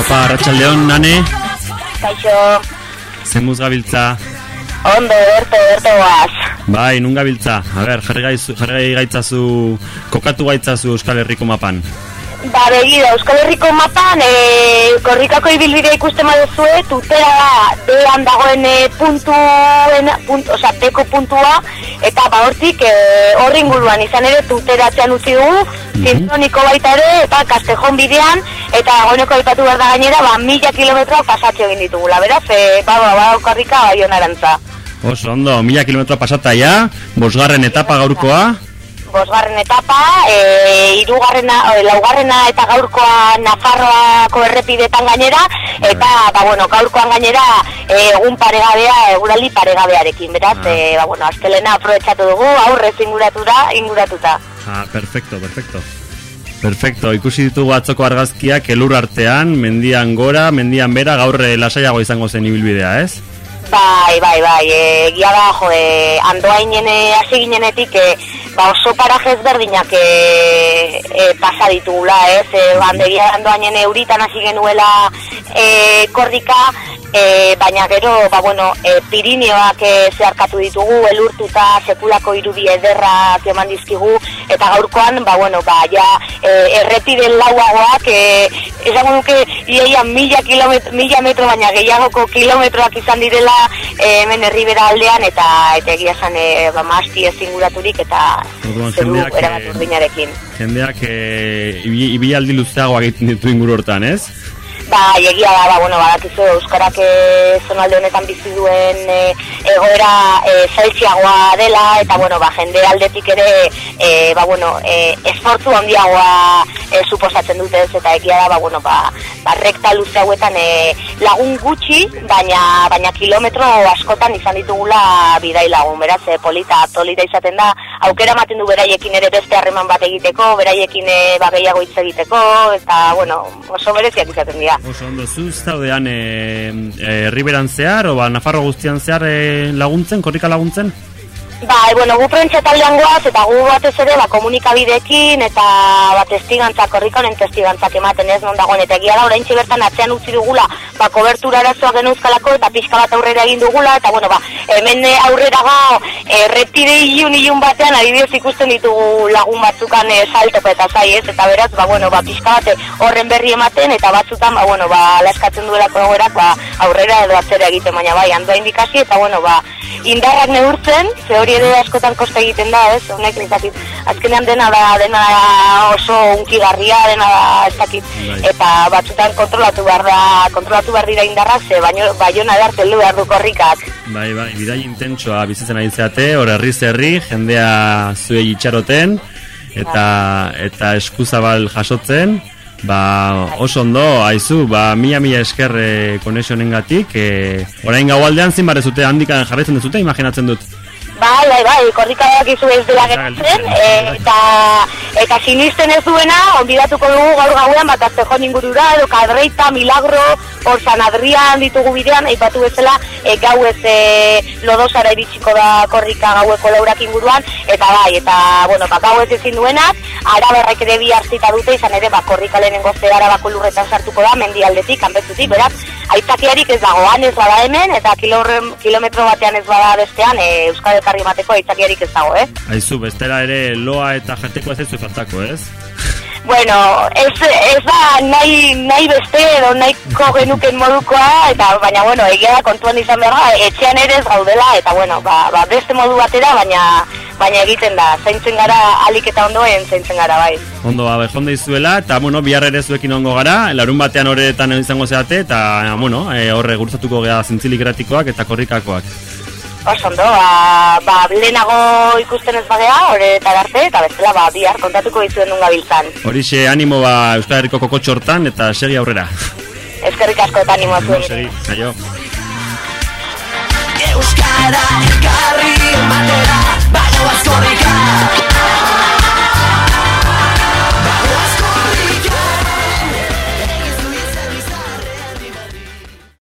Opa, Arratxaldeon, nane, Kaixo, zemuz gabiltza. ondo, berto, berto guaz. Bai, nun gabiltza. A ber, jarri gaitzazu, kokatu gaitzazu Euskal Herriko mapan. Ba, begira, Euskal Herriko mapan, e, korrikako ibilbidea ikusten baduzue, tutera da, dean dagoen e, puntuen, punt, oza, deko puntua, eta ba, hortik, e, horri inguruan izan ere, tuteratzean utzi dugu, Zintroniko baita ere, eta Kastejon bidean, eta dagoeneko aipatu behar da gainera, ba, mila kilometroa pasatxo egin ditugula, beraz, e, ba, ba, ba, korrika bai honarantza. Oso, ondo, mila kilometroa pasata ja, bosgarren etapa gaurkoa. Bosgarren etapa, e, irugarrena, o, laugarrena eta gaurkoa Nafarroako errepidetan gainera, eta, ba, bueno, gaurkoan gainera e, egun paregabea, eguraldi paregabearekin, beraz, Ah. e, ba, bueno, astelena aprobetsatu dugu, aurrez inguratura, inguratuta. Ah, perfecto, perfecto. Perfecto, ikusi ditugu atzoko argazkiak elur artean, mendian gora, mendian bera, gaur eh, lasaiago izango zen ibilbidea, ez? Bai, bai, bai, e, gia da, jo, e, andoainen hasi ginenetik, e, ba oso paraje ezberdinak e, e, pasa ditugula, ez? E, bandegia andoainen euritan hasi genuela e, korrika, e, baina gero, ba bueno, e, Pirineoak e, zeharkatu ditugu, elurtuta sekulako irudi ederrak eman dizkigu, eta gaurkoan, ba bueno, ba ja e, errepiden lauagoak, e, esango nuke, iaia mila, kilometro, mila metro, baina gehiagoko kilometroak izan direla e, hemen herribera aldean, eta eta egia esan, e, ba, masti ez inguraturik, eta Orduan, zeru erabat eh, urdinarekin. Jendeak e, ibi- ibilaldi luzeago egiten ditu inguru hortan, ez? Ba, egia da, ba, bueno, badakizu Euskarak e, zonalde honetan bizi duen e, egoera e, zailtziagoa dela, eta, bueno, ba, jende aldetik ere, e, ba, bueno, e, esfortzu handiagoa e, suposatzen dute ez, eta egia da, ba, bueno, ba, ba rekta luze hauetan e, lagun gutxi, baina, baina kilometro askotan izan ditugula bidai lagun, beraz, e, polita, polita izaten da, aukera ematen du beraiekin ere beste harreman bat egiteko, beraiekin e, ba, gehiago hitz egiteko, eta, bueno, oso bereziak izaten dira. Oso ondo, zu zaudean e, e, herriberan zehar, o ba, Nafarro guztian zehar e, laguntzen, korrika laguntzen? Bai, bueno, gu prentsa taldean goaz, eta gu batez ere, ba, komunikabidekin, eta ba, testigantzak, korrika honen testigantzak ematen ez, non dagoen, eta egia da, orain bertan atzean utzi dugula, ba, kobertura arazoa geneuzkalako, eta pixka bat aurrera egin dugula, eta bueno, ba, hemen eh, aurrera ga, errepide ilun ilun batean, adibidez ikusten ditugu lagun batzukan e, saltope eta zai ez, eta beraz, ba, bueno, ba, pixka bat eh, horren berri ematen, eta batzutan, ba, bueno, ba, laskatzen duelako egoerak, ba, aurrera edo atzera egiten, baina bai, handoa indikazio, eta bueno, ba, indarrak neurtzen, ze hori ere askotan koste egiten da, ez? Honek ez dakit. Azkenean dena da, dena oso unkigarria, dena da, ez dakit. Bai. Eta batzutan kontrolatu behar da, kontrolatu behar dira indarrak, ze baino, baiona arte heldu behar du korrikak. Bai, bai, bidai intentsoa bizitzen ari zeate, hor herri herri, jendea zuei itxaroten, eta, eta eskuzabal jasotzen, ba, oso ondo, aizu, ba, mila mila esker e, konexionengatik, e, orain gaualdean zin barrezute handikan jarraitzen dezute, imaginatzen dut. Bai, bai, bai, korrikak izu ez dela geratzen, e, eta, eta sinisten ez duena, onbidatuko dugu gaur gauean, bat aztejon ingurura, edo kadreita, milagro, hor San Adrian ditugu bidean, aipatu bezala, e, gau ez e, lodosara iritsiko da korrika gaueko laurak inguruan, eta bai, eta, bueno, ba, gau ez ezin duenak, araberrek ere bi hartzita dute, izan ere, ba, korrika lehenengo ze arabako lurretan sartuko da, mendialdetik, kanpezutik, beraz, aitzakiarik ez dago, han ez bada hemen, eta kilorren, kilometro batean ez bada bestean, e, Euskal Elkarri emateko aitzakiarik ez dago, eh? Aizu, bestela ere loa eta jateko ez ez faltako, ez? Bueno, ez, ez da nahi, nahi beste edo nahiko genuken modukoa, eta baina, bueno, egia da kontuan izan behar da, etxean ere ez gaudela, eta, bueno, ba, ba beste modu batera, baina, baina egiten da, zaintzen gara, alik eta ondoen zaintzen gara, bai. Ondo, ba, bejonde izuela, eta, bueno, bihar ere zuekin ongo gara, larun batean horretan izango zeate, eta, bueno, e, horre gurutzatuko gara zintzilik eratikoak eta korrikakoak. Oso ondo, ba, ba, lehenago ikusten ez bagea, horretar arte, eta bestela, ba, bihar kontatuko izuen nun gabiltzan. Horixe animo ba Euskal Herriko kokotxo hortan eta segi aurrera. Eskerrik asko eta animo zuen. Segi, aio. Euskara Corre